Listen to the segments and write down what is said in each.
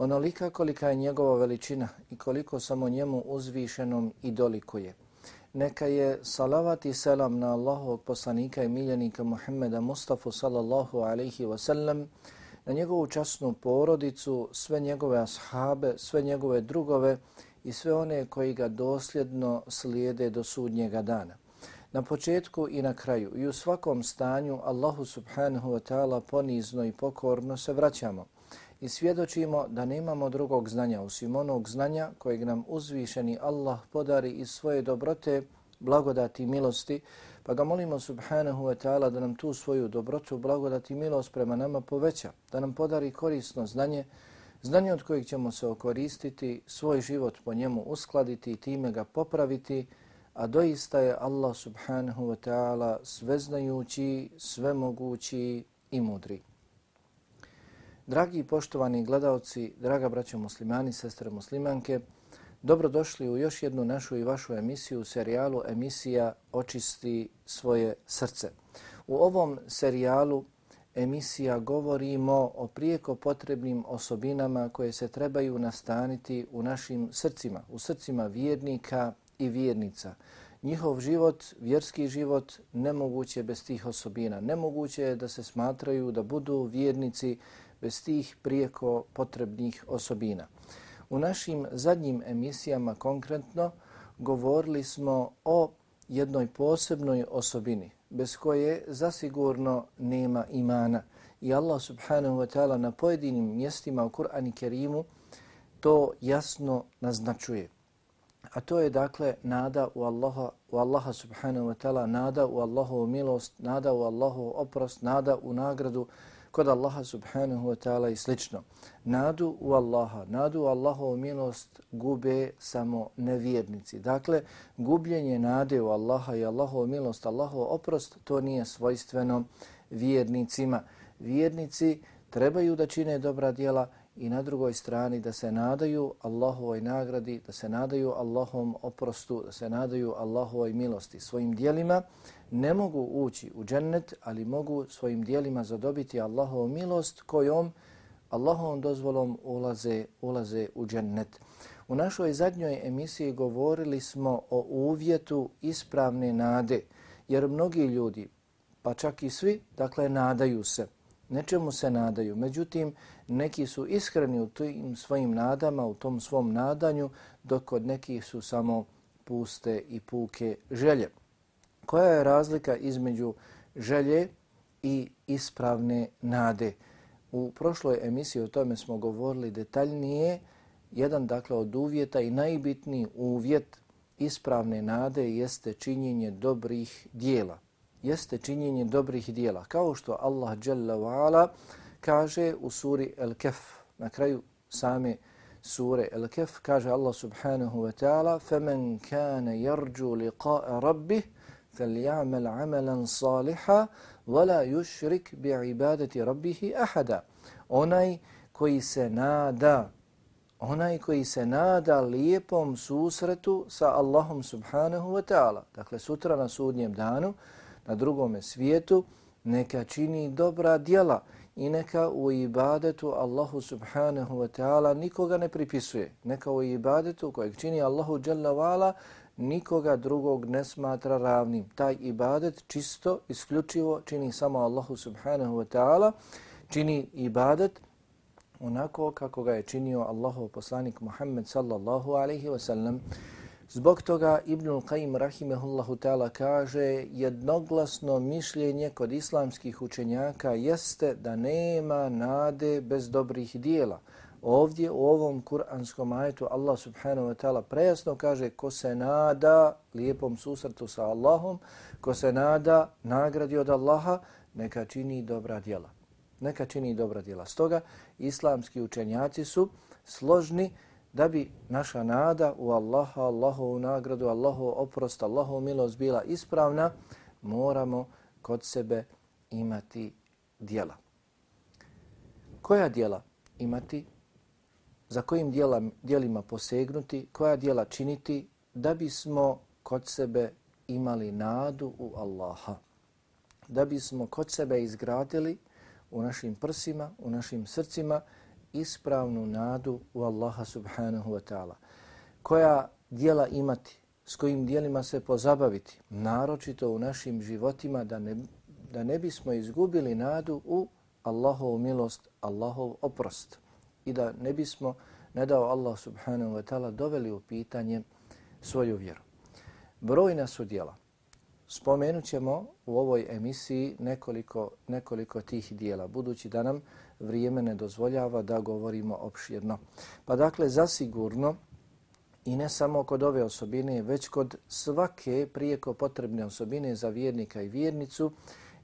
onolika kolika je njegova veličina i koliko samo njemu uzvišenom i dolikuje. Neka je salavat i selam na Allahovog poslanika i miljenika Muhammeda Mustafa sallallahu alaihi wa sallam, na njegovu časnu porodicu, sve njegove ashabe, sve njegove drugove i sve one koji ga dosljedno slijede do sudnjega dana. Na početku i na kraju i u svakom stanju Allahu subhanahu wa ta'ala ponizno i pokorno se vraćamo i svjedočimo da nemamo drugog znanja osim onog znanja kojeg nam uzvišeni Allah podari iz svoje dobrote, blagodati i milosti, pa ga molimo subhanahu wa ta'ala da nam tu svoju dobrotu, blagodati i milost prema nama poveća, da nam podari korisno znanje, znanje od kojeg ćemo se okoristiti, svoj život po njemu uskladiti i time ga popraviti, a doista je Allah subhanahu wa ta'ala sveznajući, svemogući i mudri. Dragi i poštovani gledalci, draga braćo muslimani, sestre muslimanke, dobrodošli u još jednu našu i vašu emisiju, serijalu emisija Očisti svoje srce. U ovom serijalu emisija govorimo o prijeko potrebnim osobinama koje se trebaju nastaniti u našim srcima, u srcima vjernika i vjernica. Njihov život, vjerski život, nemoguće bez tih osobina. Nemoguće je da se smatraju da budu vjernici bez tih prijeko potrebnih osobina. U našim zadnjim emisijama konkretno govorili smo o jednoj posebnoj osobini bez koje zasigurno nema imana. I Allah subhanahu wa ta'ala na pojedinim mjestima u Kur'an i Kerimu to jasno naznačuje. A to je dakle nada u Allaha, u Allaha subhanahu wa ta'ala, nada u Allahovu milost, nada u Allahovu oprost, nada u nagradu kod Allaha subhanahu wa ta'ala i slično. Nadu u Allaha, nadu u Allahovu milost gube samo nevjernici. Dakle, gubljenje nade u Allaha i Allahovu milost, Allahov oprost, to nije svojstveno vjernicima. Vjernici trebaju da čine dobra djela i na drugoj strani da se nadaju Allahovoj nagradi, da se nadaju Allahovom oprostu, da se nadaju Allahovoj milosti svojim dijelima, ne mogu ući u džennet, ali mogu svojim dijelima zadobiti Allahovu milost kojom Allahovom dozvolom ulaze, ulaze u džennet. U našoj zadnjoj emisiji govorili smo o uvjetu ispravne nade, jer mnogi ljudi, pa čak i svi, dakle, nadaju se, nečemu se nadaju. Međutim, neki su iskreni u tim svojim nadama, u tom svom nadanju, dok kod nekih su samo puste i puke želje Koja je razlika između želje i ispravne nade? U prošloj emisiji o tome smo govorili detaljnije. Jedan dakle od uvjeta i najbitniji uvjet ispravne nade jeste činjenje dobrih dijela. Jeste činjenje dobrih dijela. Kao što Allah Jalla wa'ala kaže u suri El-Kef, na kraju same sure El-Kef, kaže Allah subhanahu wa ta'ala فَمَنْ كَانَ يَرْجُوا لِقَاءَ رَبِّهِ فَلْيَعْمَلْ عَمَلًا صَالِحًا وَلَا يُشْرِكْ بِعِبَادَةِ رَبِّهِ أَحَدًا Onaj koji se nada, onaj koji se nada lijepom susretu sa Allahom subhanahu wa ta'ala, dakle sutra na sudnjem danu, na drugome svijetu, neka čini dobra djela i neka u ibadetu Allahu subhanahu wa ta'ala nikoga ne pripisuje. Neka u ibadetu kojeg čini Allahu jalla wa'ala nikoga drugog ne smatra ravnim. Taj ibadet čisto, isključivo čini samo Allahu subhanahu wa ta'ala, čini ibadet onako kako ga je činio Allahov poslanik Muhammed sallallahu alaihi wa sallam. Zbog toga Ibnul Qayyim rahimehullahu ta'ala kaže jednoglasno mišljenje kod islamskih učenjaka jeste da nema nade bez dobrih dijela. Ovdje u ovom kuranskom ajetu Allah subhanahu wa ta'ala prejasno kaže ko se nada lijepom susretu sa Allahom, ko se nada nagradi od Allaha, neka čini dobra djela. Neka čini dobra djela. Stoga islamski učenjaci su složni da bi naša nada u Allaha, Allahovu nagradu, Allahovu oprost, Allahovu milost bila ispravna, moramo kod sebe imati djela. Koja djela? imati? Za kojim dijela, dijelima posegnuti? Koja dijela činiti da bismo kod sebe imali nadu u Allaha? Da bismo kod sebe izgradili u našim prsima, u našim srcima ispravnu nadu u Allaha subhanahu wa ta'ala. Koja dijela imati, s kojim dijelima se pozabaviti, naročito u našim životima da ne, da ne bismo izgubili nadu u Allahovu milost, Allahov oprost i da ne bismo, ne dao Allah subhanahu wa ta'ala, doveli u pitanje svoju vjeru. Brojna su dijela. Spomenut ćemo u ovoj emisiji nekoliko, nekoliko tih dijela, budući da nam vrijeme ne dozvoljava da govorimo opširno. Pa dakle, zasigurno, i ne samo kod ove osobine, već kod svake prijeko potrebne osobine za vjernika i vjernicu,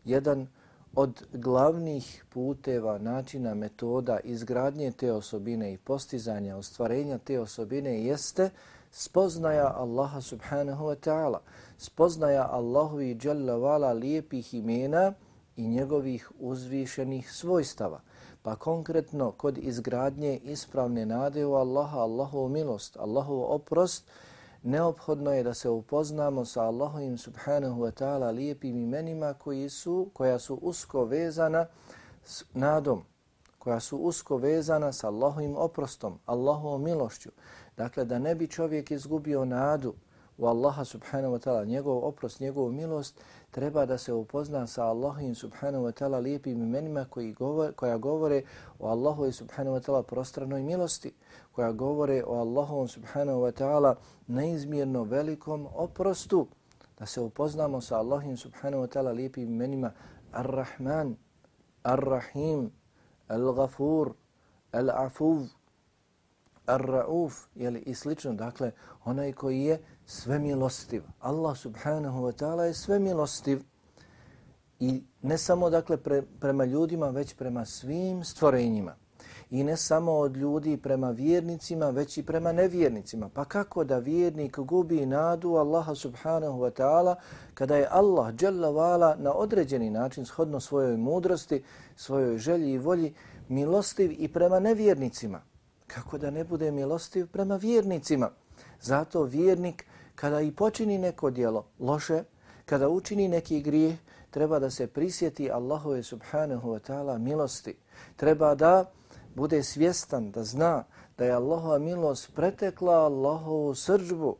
jedan od glavnih puteva, načina, metoda izgradnje te osobine i postizanja, ostvarenja te osobine jeste spoznaja Allaha subhanahu wa ta'ala, spoznaja Allahovi i vala lijepih imena i njegovih uzvišenih svojstava. Pa konkretno kod izgradnje ispravne nade u Allaha, Allahovu milost, Allahovu oprost, neophodno je da se upoznamo sa Allahovim subhanahu wa ta'ala lijepim imenima koji su, koja su usko vezana s nadom, koja su usko vezana sa Allahovim oprostom, Allahovom milošću. Dakle, da ne bi čovjek izgubio nadu u Allaha subhanahu wa ta'ala, njegov oprost, njegovu milost, treba da se upozna sa Allahim subhanahu wa ta'ala lijepim imenima koji govore, koja govore o Allahu subhanahu wa ta'ala prostranoj milosti, koja govore o Allahu subhanahu wa ta'ala neizmjerno velikom oprostu, da se upoznamo sa Allahim subhanahu wa ta'ala lijepim imenima. Ar-Rahman, Ar-Rahim, Al-Ghafur, Al-Afuv, Ar-Ra'uf, jeli i slično, dakle, onaj koji je svemilostiv. Allah subhanahu wa ta'ala je svemilostiv. i ne samo dakle pre, prema ljudima, već prema svim stvorenjima. I ne samo od ljudi prema vjernicima, već i prema nevjernicima. Pa kako da vjernik gubi nadu Allaha subhanahu wa ta'ala kada je Allah dželavala na određeni način, shodno svojoj mudrosti, svojoj želji i volji, milostiv i prema nevjernicima. Kako da ne bude milostiv prema vjernicima? Zato vjernik kada i počini neko dijelo loše, kada učini neki grijeh, treba da se prisjeti Allahove subhanahu wa ta'ala milosti. Treba da bude svjestan, da zna da je Allahova milost pretekla Allahovu srđbu,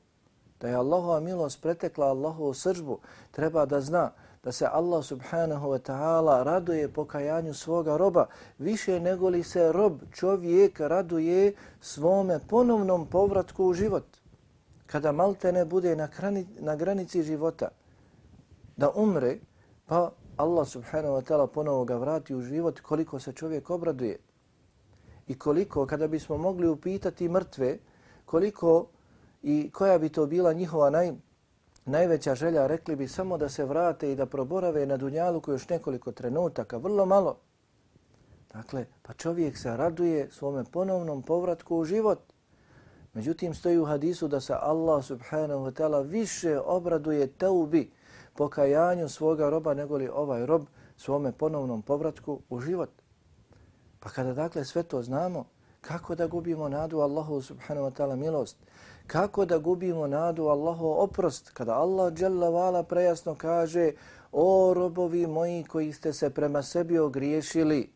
da je Allahova milost pretekla Allahovu srđbu, treba da zna da se Allah subhanahu wa ta'ala raduje pokajanju svoga roba više nego li se rob, čovjek, raduje svome ponovnom povratku u život kada malte ne bude na, krani, na granici života, da umre, pa Allah subhanahu wa ta'ala ponovo ga vrati u život koliko se čovjek obraduje. I koliko, kada bismo mogli upitati mrtve, koliko i koja bi to bila njihova naj, najveća želja, rekli bi samo da se vrate i da proborave na dunjaluku još nekoliko trenutaka, vrlo malo. Dakle, pa čovjek se raduje svome ponovnom povratku u život. Međutim, stoji u hadisu da se Allah subhanahu wa ta'ala više obraduje teubi pokajanju svoga roba nego li ovaj rob svome ponovnom povratku u život. Pa kada dakle sve to znamo, kako da gubimo nadu Allahu subhanahu wa ta'ala milost? Kako da gubimo nadu Allahu oprost? Kada Allah dželle vala prejasno kaže o robovi moji koji ste se prema sebi ogriješili,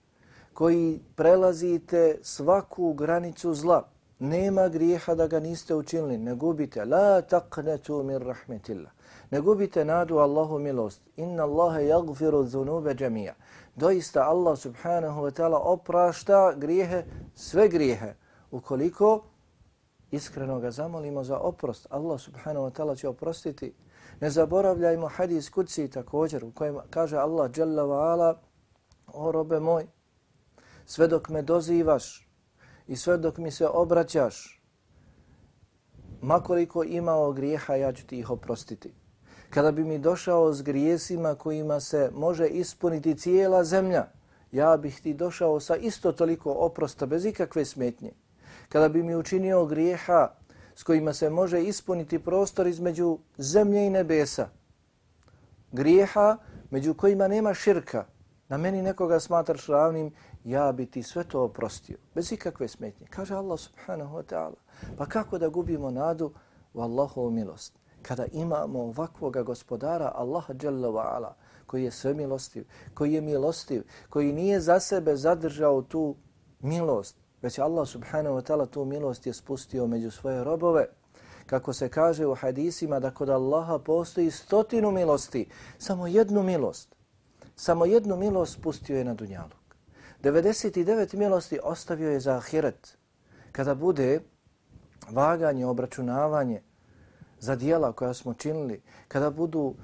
koji prelazite svaku granicu zla, nema grijeha da ga niste učinili, ne gubite. La taqnetu min rahmetillah. Ne gubite nadu Allahu milost. Inna Allahe jagfiru dhunube džemija. Doista Allah subhanahu wa ta'ala oprašta grijehe, sve grijehe. Ukoliko iskreno ga zamolimo za oprost, Allah subhanahu wa ta'ala će oprostiti. Ne zaboravljajmo hadis kuci također u kojem kaže Allah jalla wa ala o robe moj, sve dok me dozivaš, i sve dok mi se obraćaš, makoliko imao grijeha, ja ću ti ih oprostiti. Kada bi mi došao s grijesima kojima se može ispuniti cijela zemlja, ja bih ti došao sa isto toliko oprosta bez ikakve smetnje kada bi mi učinio grijeha s kojima se može ispuniti prostor između zemlje i nebesa, grijeha među kojima nema širka, na meni nekoga smatraš ravnim, ja bi ti sve to oprostio, bez ikakve smetnje. Kaže Allah subhanahu wa ta'ala, pa kako da gubimo nadu u Allahovu milost? Kada imamo ovakvoga gospodara, Allaha jalla wa ala, koji je sve milostiv, koji je milostiv, koji nije za sebe zadržao tu milost, već Allah subhanahu wa ta'ala tu milost je spustio među svoje robove. Kako se kaže u hadisima da kod Allaha postoji stotinu milosti, samo jednu milost, samo jednu milost spustio je na dunjaluk. 99 milosti ostavio je za ahiret. Kada bude vaganje, obračunavanje za dijela koja smo činili, kada budu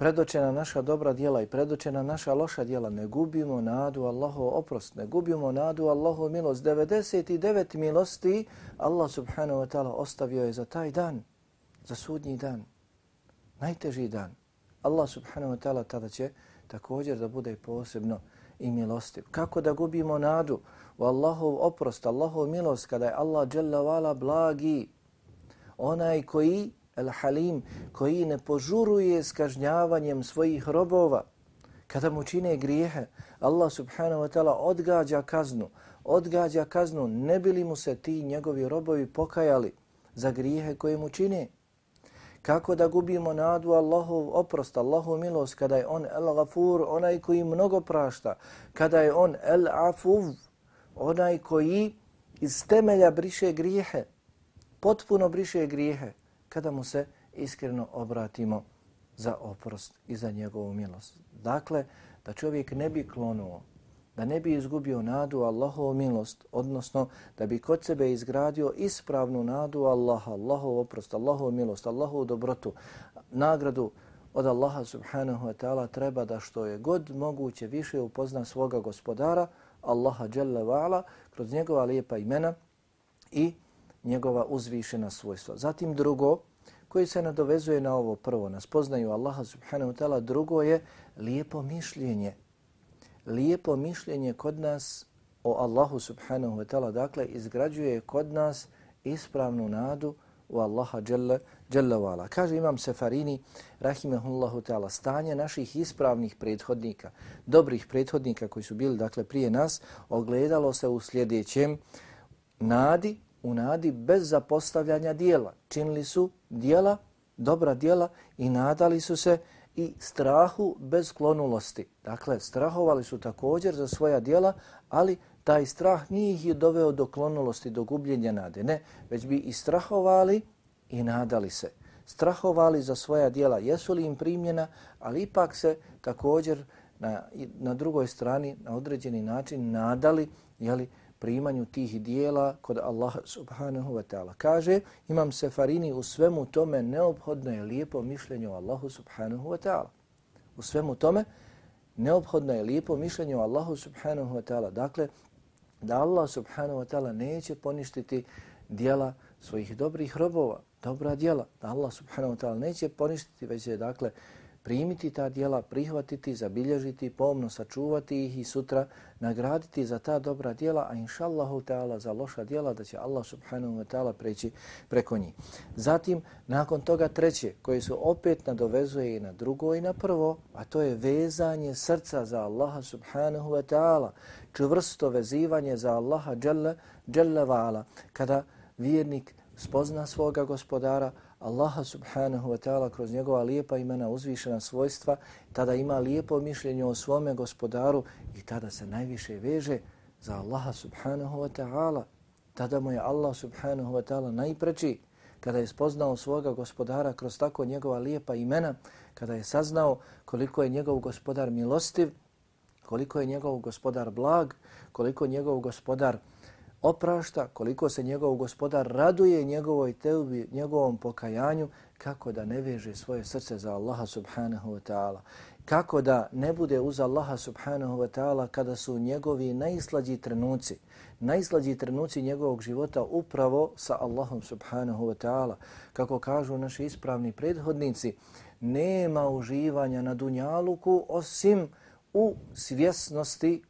predočena naša dobra djela i predočena naša loša djela, ne gubimo nadu Allahov oprost, ne gubimo nadu Allahov milost. 99 milosti Allah subhanahu wa ta'ala ostavio je za taj dan, za sudnji dan, najteži dan. Allah subhanahu wa ta'ala tada će također da bude posebno i milostiv. Kako da gubimo nadu u Allahov oprost, Allahov milost kada je Allah blagi, onaj koji El-Halim, koji ne požuruje s kažnjavanjem svojih robova. Kada mu čine grijehe, Allah subhanahu wa ta'ala odgađa kaznu, odgađa kaznu, ne bili mu se ti njegovi robovi pokajali za grijehe koje mu čine. Kako da gubimo nadu Allahov oprost, Allahov milost, kada je on El-Gafur, onaj koji mnogo prašta, kada je on El-Afuv, onaj koji iz temelja briše grijehe, potpuno briše grijehe, kada mu se iskreno obratimo za oprost i za njegovu milost. Dakle, da čovjek ne bi klonuo, da ne bi izgubio nadu Allahovu milost, odnosno da bi kod sebe izgradio ispravnu nadu Allaha, Allahov oprost, Allahovu milost, Allahovu dobrotu, nagradu od Allaha subhanahu wa ta'ala treba da što je god moguće više upozna svoga gospodara, Allaha jalla wa'ala, kroz njegova lijepa imena i njegova uzvišena svojstva. Zatim drugo, koji se nadovezuje na ovo prvo, na spoznaju Allaha subhanahu wa ta'ala, drugo je lijepo mišljenje. Lijepo mišljenje kod nas o Allahu subhanahu wa ta'ala, dakle, izgrađuje kod nas ispravnu nadu u Allaha jalla, jalla wa'ala. Kaže Imam Sefarini, rahimahullahu ta'ala, stanje naših ispravnih prethodnika, dobrih prethodnika koji su bili, dakle, prije nas, ogledalo se u sljedećem nadi u nadi bez zapostavljanja dijela. Činili su dijela, dobra dijela i nadali su se i strahu bez klonulosti. Dakle, strahovali su također za svoja dijela, ali taj strah nije ih doveo do klonulosti, do gubljenja nade. Ne, već bi i strahovali i nadali se. Strahovali za svoja dijela, jesu li im primjena, ali ipak se također na, na drugoj strani na određeni način nadali jeli, primanju tih dijela kod Allaha subhanahu wa ta'ala. Kaže, imam sefarini u svemu tome neophodno je lijepo mišljenje o Allahu subhanahu wa ta'ala. U svemu tome neophodno je lijepo mišljenje o Allahu subhanahu wa ta'ala. Dakle, da Allah subhanahu wa ta'ala neće poništiti dijela svojih dobrih robova, dobra dijela. Da Allah subhanahu wa ta'ala neće poništiti, već je dakle primiti ta dijela, prihvatiti, zabilježiti, pomno sačuvati ih i sutra nagraditi za ta dobra dijela, a inša Allahu ta'ala za loša dijela da će Allah subhanahu wa ta'ala preći preko njih. Zatim, nakon toga treće, koje su opet nadovezuje i na drugo i na prvo, a to je vezanje srca za Allaha subhanahu wa ta'ala, čvrsto vezivanje za Allaha dželle, dželle wa'ala, kada vjernik spozna svoga gospodara, Allaha subhanahu wa ta'ala kroz njegova lijepa imena, uzvišena svojstva, tada ima lijepo mišljenje o svome gospodaru i tada se najviše veže za Allaha subhanahu wa ta'ala. Tada mu je Allah subhanahu wa ta'ala najpreći kada je spoznao svoga gospodara kroz tako njegova lijepa imena, kada je saznao koliko je njegov gospodar milostiv, koliko je njegov gospodar blag, koliko je njegov gospodar oprašta, koliko se njegov gospodar raduje njegovoj teubi, njegovom pokajanju, kako da ne veže svoje srce za Allaha subhanahu wa ta'ala. Kako da ne bude uz Allaha subhanahu wa ta'ala kada su njegovi najslađi trenuci, najslađi trenuci njegovog života upravo sa Allahom subhanahu wa ta'ala. Kako kažu naši ispravni prethodnici, nema uživanja na dunjaluku osim u svjesnosti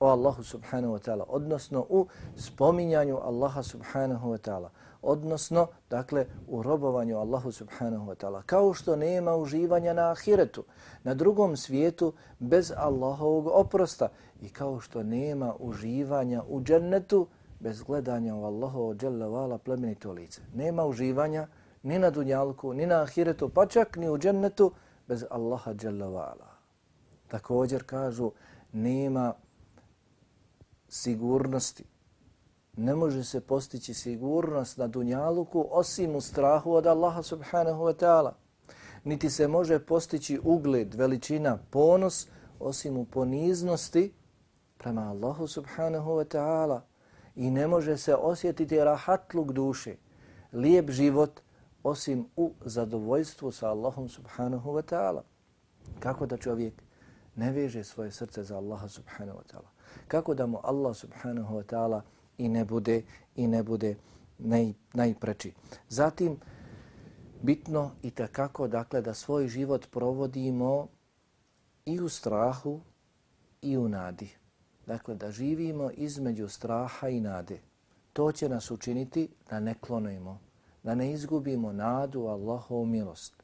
o Allahu subhanahu wa ta'ala, odnosno u spominjanju Allaha subhanahu wa ta'ala, odnosno, dakle, u robovanju Allahu subhanahu wa ta'ala. Kao što nema uživanja na ahiretu, na drugom svijetu, bez Allahovog oprosta. I kao što nema uživanja u džennetu, bez gledanja u Allahovo dželle plemenito lice. Nema uživanja ni na dunjalku, ni na ahiretu, pa čak ni u džennetu, bez Allaha dželle. Također kažu, nema sigurnosti. Ne može se postići sigurnost na dunjaluku osim u strahu od Allaha subhanahu wa ta'ala. Niti se može postići ugled, veličina, ponos osim u poniznosti prema Allahu subhanahu wa ta'ala. I ne može se osjetiti rahatluk duše, lijep život osim u zadovoljstvu sa Allahom subhanahu wa ta'ala. Kako da čovjek ne veže svoje srce za Allaha subhanahu wa ta'ala? Kako da mu Allah subhanahu wa ta'ala i ne bude i ne bude naj, najpreči. Zatim, bitno i takako dakle, da svoj život provodimo i u strahu i u nadi. Dakle, da živimo između straha i nade. To će nas učiniti da ne klonujemo, da ne izgubimo nadu Allahovu milost,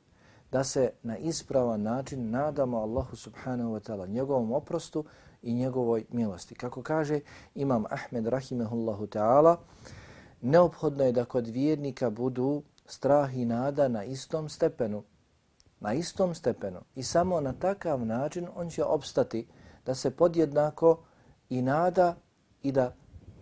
da se na ispravan način nadamo Allahu subhanahu wa ta'ala, njegovom oprostu, i njegovoj milosti. Kako kaže Imam Ahmed rahimehullahu ta'ala, neophodno je da kod vjernika budu strah i nada na istom stepenu. Na istom stepenu. I samo na takav način on će opstati da se podjednako i nada i da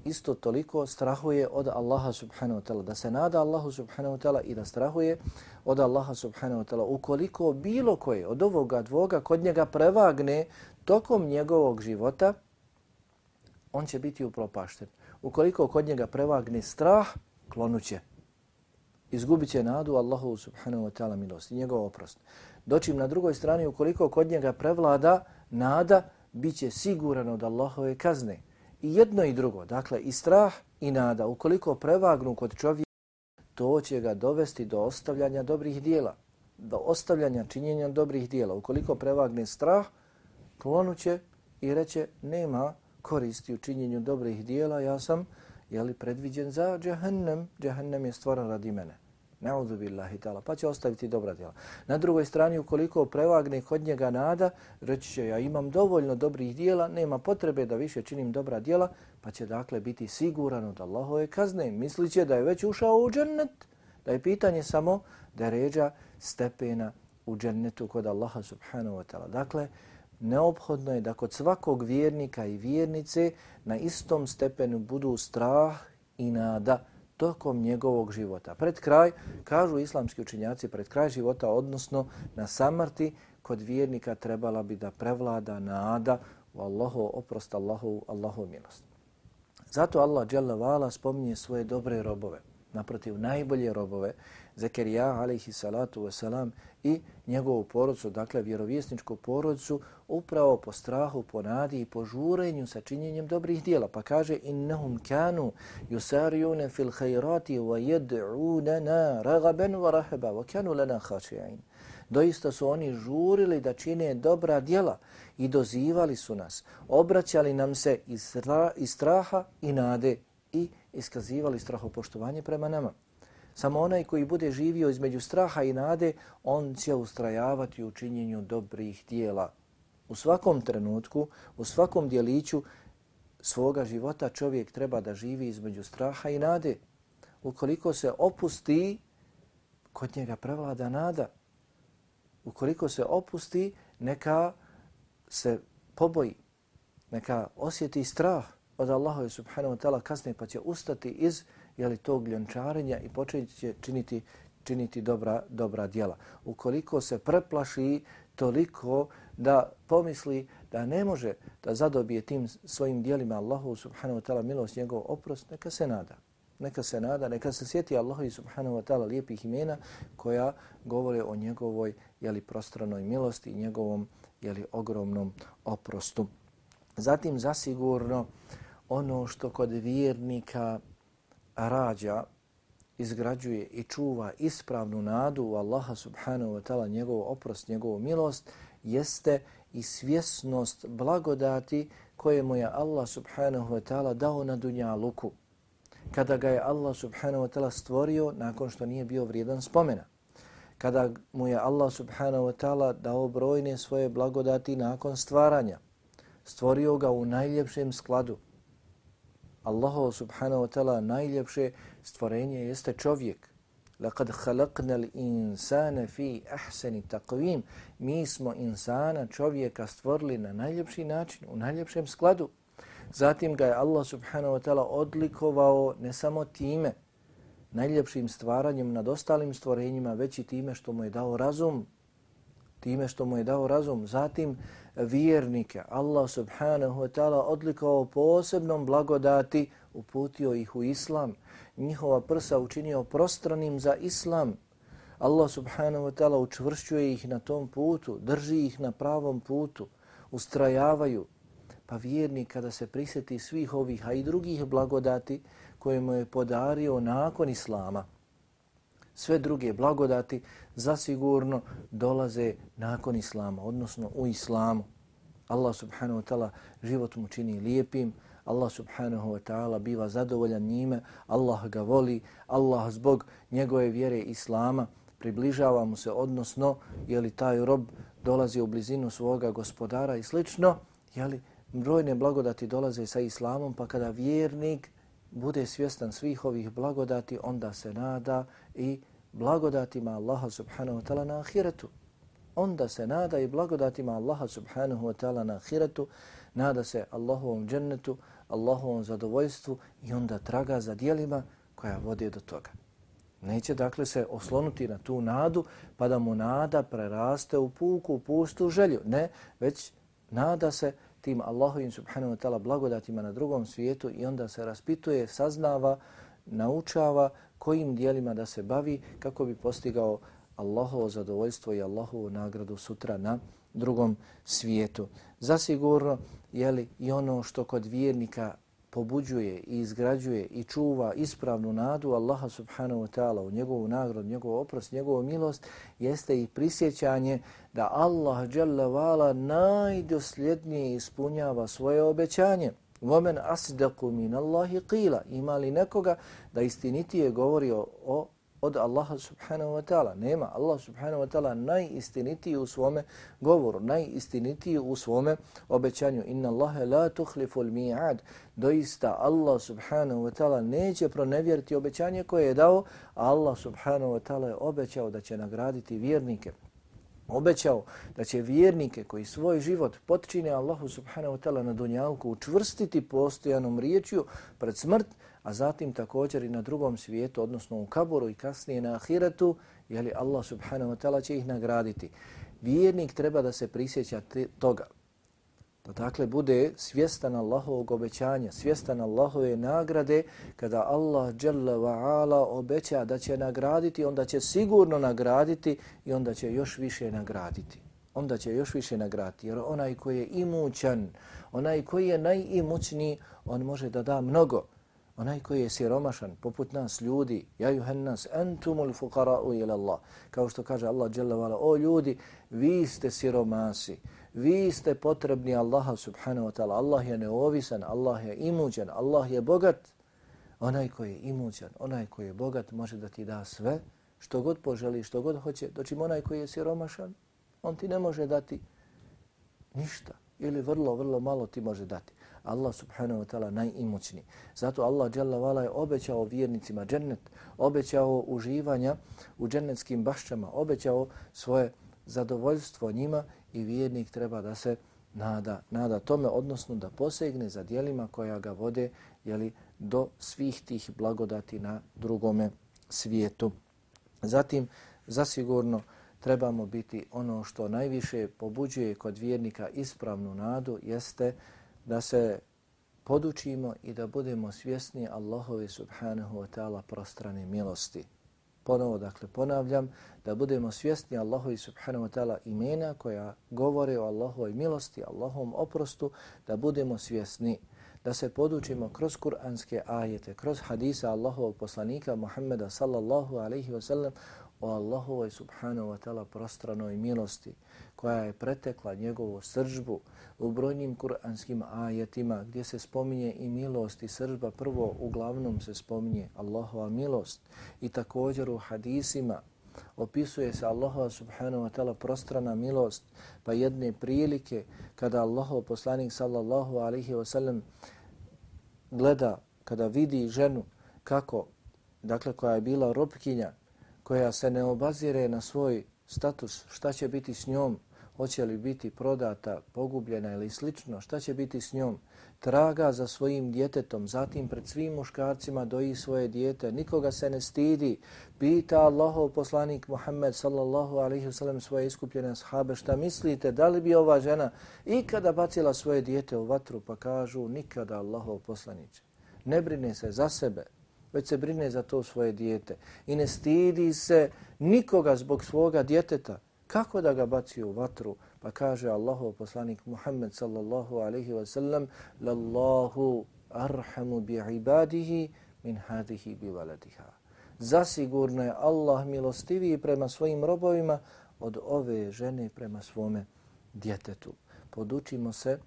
isto toliko strahuje od Allaha subhanahu wa ta'ala. Da se nada Allahu subhanahu wa ta'ala i da strahuje od Allaha subhanahu wa ta'ala. Ukoliko bilo koje od ovoga dvoga kod njega prevagne tokom njegovog života, on će biti upropašten. Ukoliko kod njega prevagne strah, klonuće. Izgubit će nadu Allahu subhanahu wa ta'ala milosti, njegov oprost. Dočim na drugoj strani, ukoliko kod njega prevlada nada, bit će siguran od Allahove kazne. I jedno i drugo, dakle i strah i nada, ukoliko prevagnu kod čovjeka, to će ga dovesti do ostavljanja dobrih dijela, do ostavljanja činjenja dobrih dijela. Ukoliko prevagne strah, klonuće i reće nema koristi u činjenju dobrih dijela, ja sam jeli, predviđen za džahennem, džahennem je stvoren radi mene. Neudu billahi ta'ala, pa će ostaviti dobra djela. Na drugoj strani, ukoliko prevagne kod njega nada, reći će ja imam dovoljno dobrih dijela, nema potrebe da više činim dobra djela, pa će dakle biti siguran od Allahove kazne. Misliće da je već ušao u džennet, da je pitanje samo da ređa stepena u džennetu kod Allaha subhanahu wa ta'ala. Dakle, neophodno je da kod svakog vjernika i vjernice na istom stepenu budu strah i nada tokom njegovog života. Pred kraj, kažu islamski učinjaci, pred kraj života, odnosno na samrti, kod vjernika trebala bi da prevlada nada u Allahu oprost, Allahu, Allahu milost. Zato Allah dželle spominje svoje dobre robove, naprotiv najbolje robove, Zekerija alaihi salatu wasalam i njegovu porodcu, dakle vjerovjesničku porodcu, upravo po strahu, po nadi i po žurenju sa činjenjem dobrih dijela. Pa kaže innahum kanu yusariuna fil khairati wa yad'unana ragaban wa rahaba wa kanu lana khashi'in. Doista su oni žurili da čine dobra djela i dozivali su nas. Obraćali nam se iz straha i nade i iskazivali strahopoštovanje prema nama. Samo onaj koji bude živio između straha i nade, on će ustrajavati u činjenju dobrih dijela. U svakom trenutku, u svakom dijeliću svoga života čovjek treba da živi između straha i nade. Ukoliko se opusti, kod njega prevlada nada. Ukoliko se opusti, neka se poboji, neka osjeti strah od Allaha subhanahu wa ta'ala kasne pa će ustati iz jeli, tog ljenčarenja i početi će činiti, činiti dobra, dobra djela. Ukoliko se preplaši toliko da pomisli da ne može da zadobije tim svojim dijelima Allahu subhanahu wa ta'ala milost njegov oprost, neka se nada. Neka se nada, neka se sjeti Allahu subhanahu wa ta'ala lijepih imena koja govore o njegovoj jeli, prostranoj milosti i njegovom jeli, ogromnom oprostu. Zatim zasigurno ono što kod vjernika rađa, izgrađuje i čuva ispravnu nadu u Allaha subhanahu wa ta'ala, njegov oprost, njegovu milost, jeste i svjesnost blagodati koje mu je Allah subhanahu wa ta'ala dao na dunjaluku. Kada ga je Allah subhanahu wa ta'ala stvorio nakon što nije bio vrijedan spomena. Kada mu je Allah subhanahu wa ta'ala dao brojne svoje blagodati nakon stvaranja. Stvorio ga u najljepšem skladu. Allah subhanahu wa ta'ala najljepše stvorenje jeste čovjek. Laqad khalaqna al-insana fi ahsani taqwim. Mi smo insana, čovjeka stvorili na najljepši način, u najljepšem skladu. Zatim ga je Allah subhanahu wa ta'ala odlikovao ne samo time, najljepšim stvaranjem nad ostalim stvorenjima, već i time što mu je dao razum, time što mu je dao razum. Zatim vjernike, Allah subhanahu wa ta'ala odlikao posebnom blagodati, uputio ih u islam, njihova prsa učinio prostranim za islam. Allah subhanahu wa ta'ala učvršćuje ih na tom putu, drži ih na pravom putu, ustrajavaju. Pa vjernik kada se prisjeti svih ovih, a i drugih blagodati koje mu je podario nakon islama, sve druge blagodati zasigurno dolaze nakon islama, odnosno u islamu. Allah subhanahu wa ta'ala život mu čini lijepim, Allah subhanahu wa ta'ala biva zadovoljan njime, Allah ga voli, Allah zbog njegove vjere Islama približava mu se odnosno je li taj rob dolazi u blizinu svoga gospodara i slično, je li brojne blagodati dolaze sa Islamom, pa kada vjernik bude svjestan svih ovih blagodati, onda se nada i blagodatima Allaha subhanahu wa ta'ala na ahiretu. Onda se nada i blagodatima Allaha subhanahu wa ta'ala na ahiretu, nada se Allahovom džennetu, Allahovom zadovoljstvu i onda traga za dijelima koja vode do toga. Neće dakle se oslonuti na tu nadu pa da mu nada preraste u puku, u pustu želju. Ne, već nada se tim Allahovim subhanahu wa ta'ala blagodatima na drugom svijetu i onda se raspituje, saznava, naučava kojim dijelima da se bavi kako bi postigao Allahovo zadovoljstvo i Allahovu nagradu sutra na drugom svijetu. Zasigurno je li i ono što kod vjernika pobuđuje i izgrađuje i čuva ispravnu nadu Allaha subhanahu wa ta'ala u njegovu nagradu, njegovu oprost, njegovu milost, jeste i prisjećanje da Allah jalla vala najdosljednije ispunjava svoje obećanje. Vomen asdaku min Allahi qila. Ima li nekoga da istinitije govori o, o od Allaha subhanahu wa ta'ala. Nema. Allah subhanahu wa ta'ala najistinitiji u svome govoru, najistinitiji u svome obećanju. Inna Allahe la tuhlifu al-mi'ad. Doista Allah subhanahu wa ta'ala neće pronevjeriti obećanje koje je dao, a Allah subhanahu wa ta'ala je obećao da će nagraditi vjernike. Obećao da će vjernike koji svoj život potčine Allahu subhanahu wa ta'ala na dunjalku učvrstiti postojanom riječju pred smrt, a zatim također i na drugom svijetu, odnosno u Kaboru i kasnije na Ahiretu, jeli Allah subhanahu wa ta'ala će ih nagraditi. Vjernik treba da se prisjeća toga. Da dakle bude svjestan Allahovog obećanja, svjestan Allahove nagrade, kada Allah jalla wa ala obeća da će nagraditi, onda će sigurno nagraditi i onda će još više nagraditi. Onda će još više nagraditi, jer onaj koji je imućan, onaj koji je najimućniji, on može da da mnogo. Onaj koji je siromašan, poput nas ljudi, ja juhennas, entumul fukara'u ila Allah. Kao što kaže Allah dželle o ljudi, vi ste siromasi, vi ste potrebni Allaha subhanahu wa ta'ala. Allah je neovisan, Allah je imućan, Allah je bogat. Onaj koji je imućan, onaj koji je bogat, može da ti da sve, što god poželi, što god hoće. Dočim onaj koji je siromašan, on ti ne može dati ništa ili vrlo, vrlo malo ti može dati. Allah subhanahu wa ta'ala najimućni. Zato Allah jalla vala je obećao vjernicima džennet, obećao uživanja u džennetskim bašćama, obećao svoje zadovoljstvo njima i vjernik treba da se nada, nada tome, odnosno da posegne za dijelima koja ga vode jeli, do svih tih blagodati na drugome svijetu. Zatim, zasigurno, trebamo biti ono što najviše pobuđuje kod vjernika ispravnu nadu, jeste da se podučimo i da budemo svjesni Allahove subhanahu wa ta'ala prostrane milosti. Ponovo, dakle, ponavljam, da budemo svjesni Allahove subhanahu wa ta'ala imena koja govore o Allahovoj milosti, Allahovom oprostu, da budemo svjesni da se podučimo kroz kuranske ajete, kroz hadisa Allahovog poslanika Muhammeda sallallahu alaihi wa sallam o Allahovoj subhanahu wa ta'ala prostranoj milosti koja je pretekla njegovu sržbu u brojnim kuranskim ajetima gdje se spominje i milost i sržba. Prvo uglavnom se spominje Allahova milost i također u hadisima opisuje se Allahova subhanahu wa ta'ala prostrana milost pa jedne prilike kada Allahov poslanik sallallahu alaihi wa sallam gleda, kada vidi ženu kako, dakle koja je bila robkinja, koja se ne obazire na svoj status, šta će biti s njom, hoće li biti prodata, pogubljena ili slično, šta će biti s njom, traga za svojim djetetom, zatim pred svim muškarcima doji svoje dijete, nikoga se ne stidi, pita Allahov poslanik Muhammed sallallahu alaihi wasallam svoje iskupljene ashabe, šta mislite, da li bi ova žena ikada bacila svoje dijete u vatru, pa kažu nikada Allahov poslaniće. Ne brine se za sebe, već se brine za to svoje dijete i ne stidi se nikoga zbog svoga djeteta. Kako da ga baci u vatru? Pa kaže Allahov poslanik Muhammed sallallahu alaihi wa sallam Lallahu arhamu bi ibadihi min hadihi bi valadiha. Zasigurno je Allah milostiviji prema svojim robovima od ove žene prema svome djetetu. Podučimo se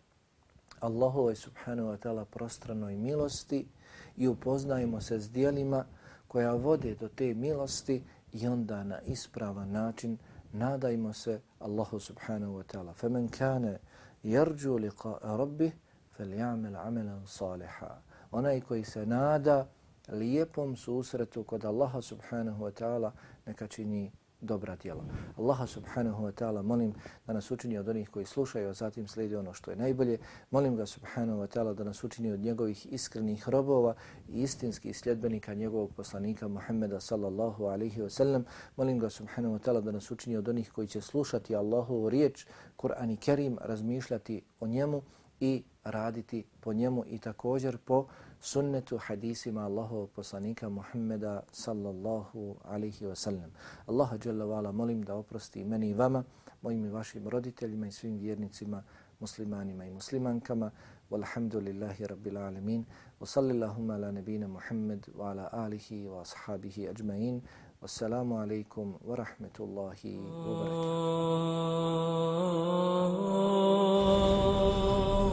Allahove subhanahu wa ta'ala prostranoj milosti i upoznajmo se s dijelima koja vode do te milosti i onda na ispravan način nadajmo se Allahu subhanahu wa ta'ala. فَمَنْ كَانَ يَرْجُوا لِقَاءَ رَبِّهِ فَلْيَعْمِلْ عَمَلًا صَالِحًا Onaj koji se nada lijepom susretu kod Allaha subhanahu wa ta'ala neka čini dobra djela. Allaha subhanahu wa ta'ala molim da nas učini od onih koji slušaju, a zatim slijedi ono što je najbolje. Molim ga subhanahu wa ta'ala da nas učini od njegovih iskrenih robova i istinskih sljedbenika njegovog poslanika Muhammeda sallallahu alaihi wa sallam. Molim ga subhanahu wa ta'ala da nas učini od onih koji će slušati Allahovu riječ, Kur'an i Kerim, razmišljati o njemu i raditi po njemu i također po sunnetu hadisima Allahov poslanika Muhammeda sallallahu alaihi wa sallam. Allaha jalla wa'ala molim da oprosti meni i vama, mojim i vašim roditeljima i svim vjernicima, muslimanima i muslimankama. Walhamdulillahi rabbil alamin. Wa sallillahumma ala nabina Muhammad wa ala alihi wa ashabihi ajma'in. Wassalamu alaikum wa rahmetullahi wa barakatuh.